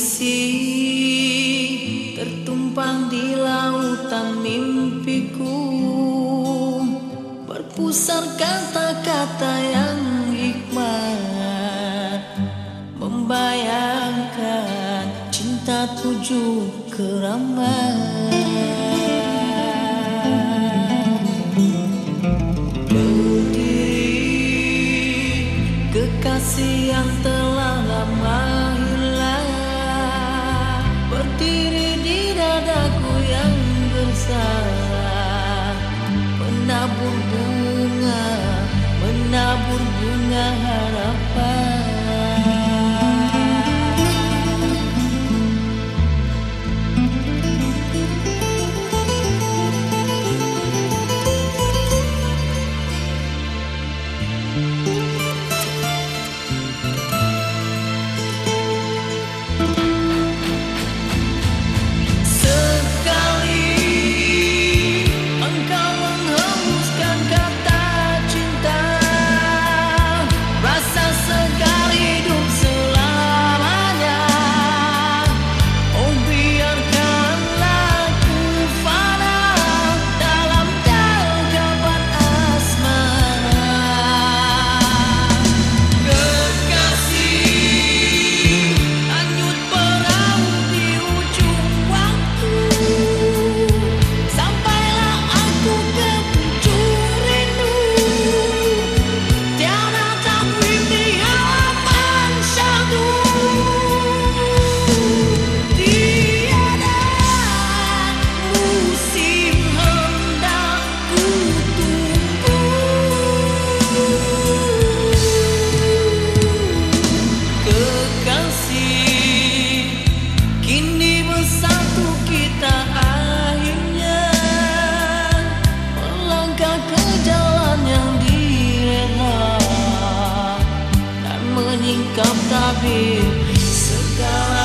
puisi tertumpang di lautan mimpiku. Berpusar kata-kata yang hikmat membayangkan cinta tujuh keramat. engkau tabir segala